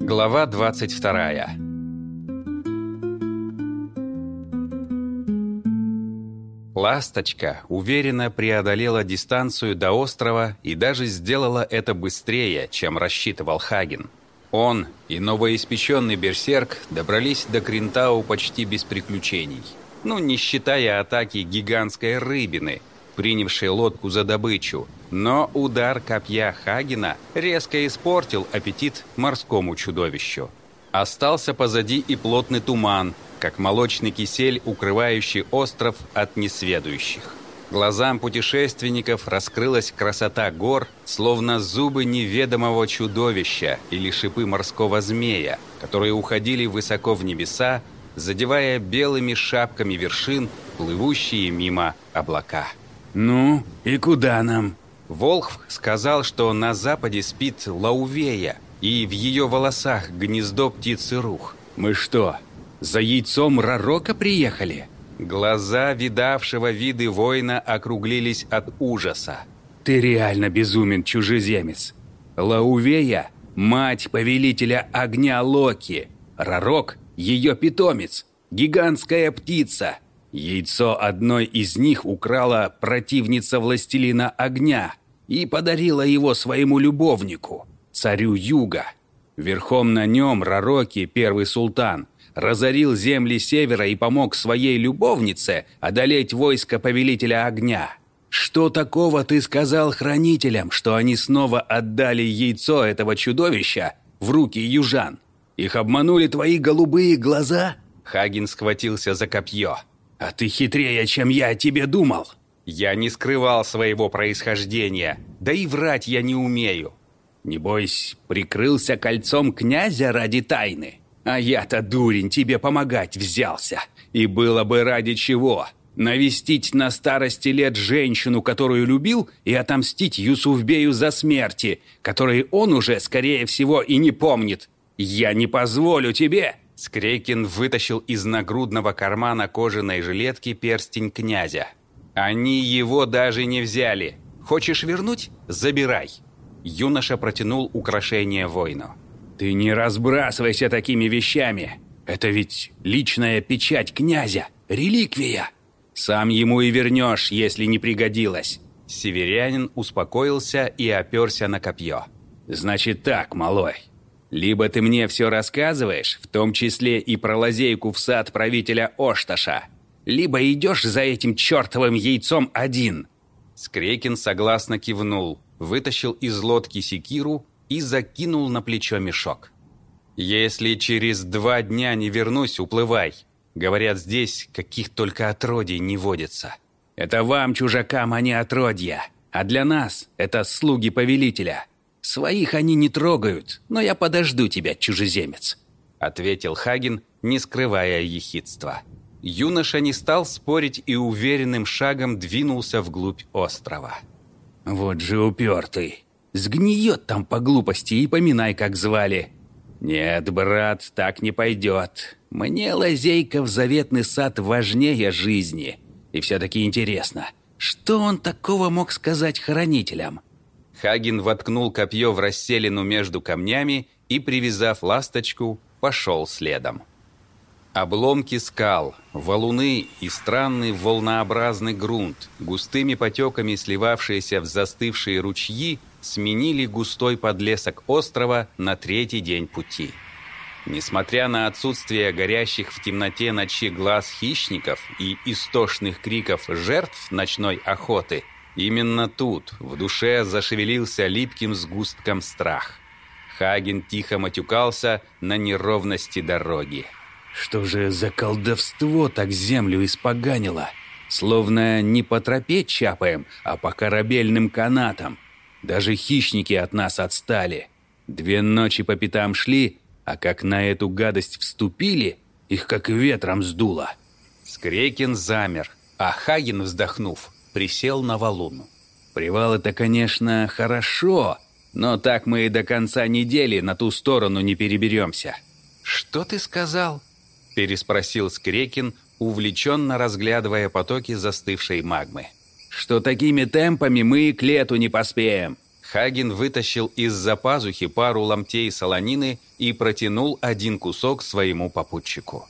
Глава 22 Ласточка уверенно преодолела дистанцию до острова и даже сделала это быстрее, чем рассчитывал Хаген. Он и новоиспеченный берсерк добрались до Кринтау почти без приключений. Ну, не считая атаки гигантской рыбины, принявшей лодку за добычу. Но удар копья Хагена резко испортил аппетит морскому чудовищу. Остался позади и плотный туман, как молочный кисель, укрывающий остров от несведущих. Глазам путешественников раскрылась красота гор, словно зубы неведомого чудовища или шипы морского змея, которые уходили высоко в небеса, задевая белыми шапками вершин плывущие мимо облака. «Ну, и куда нам?» Волхв сказал, что на западе спит Лаувея, и в ее волосах гнездо птицы рух. «Мы что, за яйцом Ророка приехали?» Глаза видавшего виды воина округлились от ужаса. «Ты реально безумен, чужеземец. Лаувея – мать повелителя огня Локи. Ророк – ее питомец, гигантская птица. Яйцо одной из них украла противница властелина огня и подарила его своему любовнику, царю Юга. Верхом на нем Ророки, первый султан – разорил земли севера и помог своей любовнице одолеть войско повелителя огня. Что такого ты сказал хранителям, что они снова отдали яйцо этого чудовища в руки южан? Их обманули твои голубые глаза?» Хагин схватился за копье. «А ты хитрее, чем я о тебе думал!» «Я не скрывал своего происхождения, да и врать я не умею». «Небось, прикрылся кольцом князя ради тайны?» А я-то, дурень, тебе помогать взялся. И было бы ради чего. Навестить на старости лет женщину, которую любил, и отомстить Юсуфбею за смерти, которые он уже, скорее всего, и не помнит. Я не позволю тебе!» Скрекин вытащил из нагрудного кармана кожаной жилетки перстень князя. «Они его даже не взяли. Хочешь вернуть? Забирай!» Юноша протянул украшение воину. «Ты не разбрасывайся такими вещами. Это ведь личная печать князя, реликвия. Сам ему и вернешь, если не пригодилось». Северянин успокоился и оперся на копье. «Значит так, малой. Либо ты мне все рассказываешь, в том числе и про лазейку в сад правителя Ошташа, либо идешь за этим чертовым яйцом один». Скрекин согласно кивнул, вытащил из лодки секиру и закинул на плечо мешок. «Если через два дня не вернусь, уплывай. Говорят, здесь каких только отродий не водится». «Это вам, чужакам, а не отродья. А для нас это слуги повелителя. Своих они не трогают, но я подожду тебя, чужеземец», — ответил Хаген, не скрывая ехидства. Юноша не стал спорить и уверенным шагом двинулся вглубь острова. «Вот же упертый!» Сгниет там по глупости и поминай, как звали. Нет, брат, так не пойдет. Мне лазейка в заветный сад важнее жизни. И все-таки интересно, что он такого мог сказать хранителям? Хаген воткнул копье в расселину между камнями и, привязав ласточку, пошел следом. Обломки скал, валуны и странный волнообразный грунт, густыми потеками сливавшиеся в застывшие ручьи, сменили густой подлесок острова на третий день пути. Несмотря на отсутствие горящих в темноте ночи глаз хищников и истошных криков жертв ночной охоты, именно тут в душе зашевелился липким сгустком страх. Хаген тихо матюкался на неровности дороги. Что же за колдовство так землю испоганило? Словно не по тропе чапаем, а по корабельным канатам. Даже хищники от нас отстали. Две ночи по пятам шли, а как на эту гадость вступили, их как ветром сдуло. Скрекин замер, а Хаген, вздохнув, присел на валун. Привал это, конечно, хорошо, но так мы и до конца недели на ту сторону не переберемся. «Что ты сказал?» переспросил Скрекин, увлеченно разглядывая потоки застывшей магмы. «Что такими темпами мы и к лету не поспеем!» Хаген вытащил из-за пазухи пару ломтей солонины и протянул один кусок своему попутчику.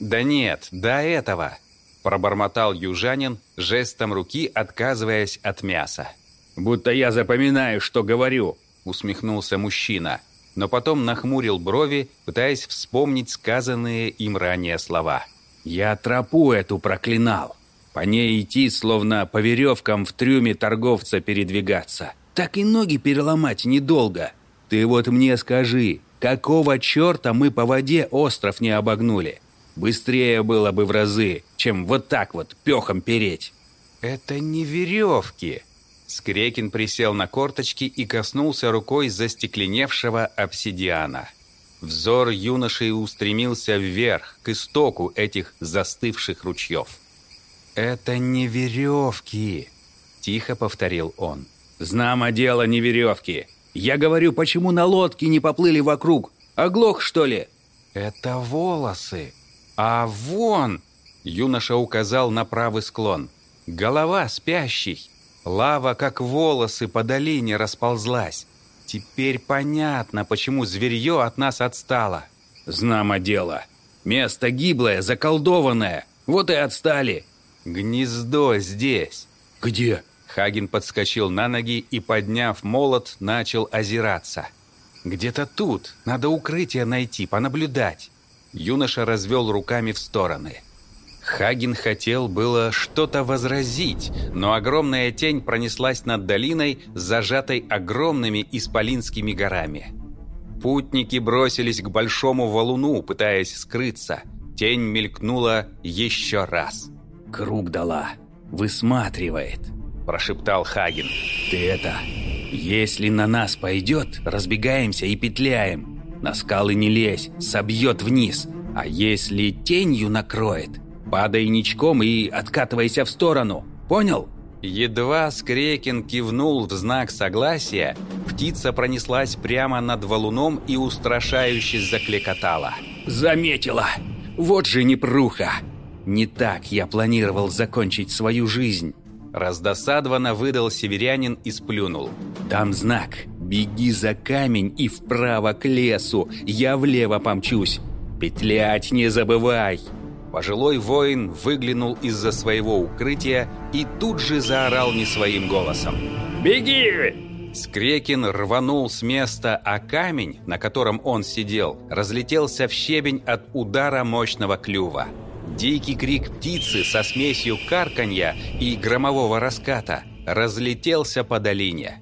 «Да нет, до этого!» – пробормотал южанин, жестом руки отказываясь от мяса. «Будто я запоминаю, что говорю», – усмехнулся мужчина, но потом нахмурил брови, пытаясь вспомнить сказанные им ранее слова. «Я тропу эту проклинал. По ней идти, словно по веревкам в трюме торговца передвигаться. Так и ноги переломать недолго. Ты вот мне скажи, какого черта мы по воде остров не обогнули? Быстрее было бы в разы, чем вот так вот пехом переть». «Это не веревки», Скрекин присел на корточки и коснулся рукой застекленевшего обсидиана. Взор юноши устремился вверх, к истоку этих застывших ручьев. «Это не веревки», — тихо повторил он. «Знамо дело не веревки. Я говорю, почему на лодке не поплыли вокруг? Оглох, что ли?» «Это волосы. А вон!» Юноша указал на правый склон. «Голова спящий. Лава, как волосы, по долине расползлась. Теперь понятно, почему зверье от нас отстало. Знамо дело. Место гиблое, заколдованное. Вот и отстали. Гнездо здесь. Где? Хаген подскочил на ноги и, подняв молот, начал озираться. «Где-то тут. Надо укрытие найти, понаблюдать». Юноша развел руками в стороны. Хаген хотел было что-то возразить, но огромная тень пронеслась над долиной, зажатой огромными исполинскими горами. Путники бросились к большому валуну, пытаясь скрыться. Тень мелькнула еще раз. «Круг дала. Высматривает», – прошептал Хаген. «Ты это... Если на нас пойдет, разбегаемся и петляем. На скалы не лезь, собьет вниз. А если тенью накроет, Падай ничком и откатывайся в сторону. Понял? Едва Скрекин кивнул в знак согласия, птица пронеслась прямо над валуном и устрашающе закликотала. «Заметила! Вот же непруха! Не так я планировал закончить свою жизнь!» Раздосадованно выдал северянин и сплюнул. «Там знак. Беги за камень и вправо к лесу. Я влево помчусь. Петлять не забывай!» Пожилой воин выглянул из-за своего укрытия и тут же заорал не своим голосом. «Беги!» Скрекин рванул с места, а камень, на котором он сидел, разлетелся в щебень от удара мощного клюва. Дикий крик птицы со смесью карканья и громового раската разлетелся по долине.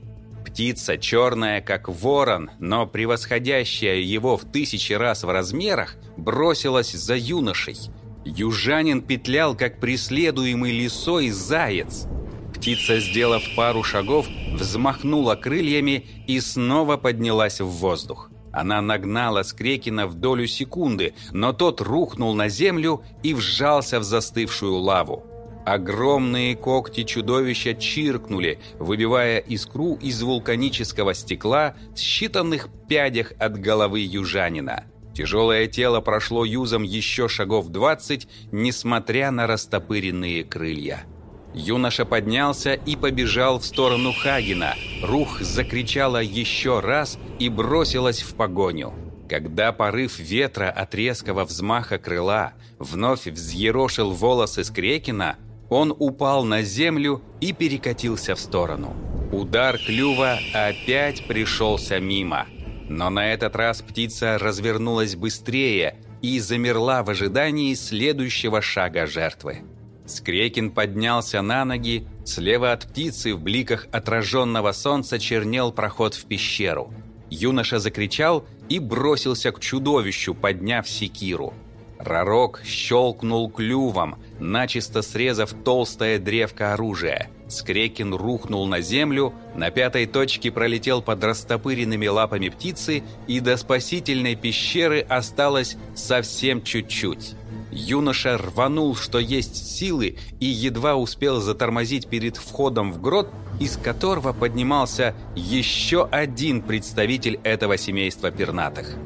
Птица, черная как ворон, но превосходящая его в тысячи раз в размерах, бросилась за юношей – Южанин петлял, как преследуемый лисой заяц. Птица, сделав пару шагов, взмахнула крыльями и снова поднялась в воздух. Она нагнала Скрекина в долю секунды, но тот рухнул на землю и вжался в застывшую лаву. Огромные когти чудовища чиркнули, выбивая искру из вулканического стекла в считанных пядях от головы южанина. Тяжелое тело прошло юзом еще шагов двадцать, несмотря на растопыренные крылья. Юноша поднялся и побежал в сторону Хагена. Рух закричала еще раз и бросилась в погоню. Когда порыв ветра от резкого взмаха крыла вновь взъерошил волосы Скрекина, он упал на землю и перекатился в сторону. Удар клюва опять пришелся мимо – но на этот раз птица развернулась быстрее и замерла в ожидании следующего шага жертвы. Скрекин поднялся на ноги, слева от птицы в бликах отраженного солнца чернел проход в пещеру. Юноша закричал и бросился к чудовищу, подняв секиру. Ророк щелкнул клювом, начисто срезав толстое древко оружия. Скрекин рухнул на землю, на пятой точке пролетел под растопыренными лапами птицы, и до спасительной пещеры осталось совсем чуть-чуть. Юноша рванул, что есть силы, и едва успел затормозить перед входом в грот, из которого поднимался еще один представитель этого семейства пернатых.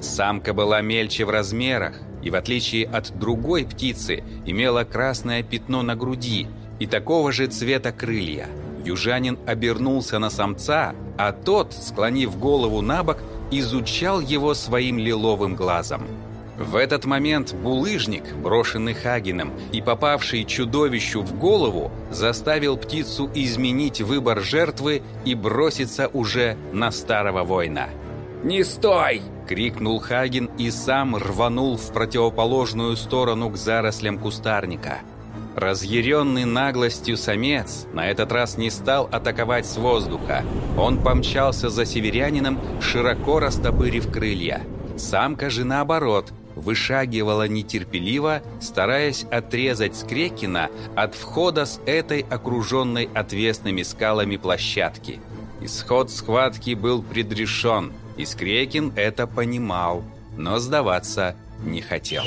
Самка была мельче в размерах, и в отличие от другой птицы имела красное пятно на груди и такого же цвета крылья. Южанин обернулся на самца, а тот, склонив голову на бок, изучал его своим лиловым глазом. В этот момент булыжник, брошенный Хагеном и попавший чудовищу в голову, заставил птицу изменить выбор жертвы и броситься уже на старого воина. «Не стой!» — крикнул Хаген и сам рванул в противоположную сторону к зарослям кустарника. Разъяренный наглостью самец на этот раз не стал атаковать с воздуха. Он помчался за северянином, широко растопырив крылья. Самка же наоборот — вышагивала нетерпеливо, стараясь отрезать Скрекина от входа с этой окруженной отвесными скалами площадки. Исход схватки был предрешен, и Скрекин это понимал, но сдаваться не хотел.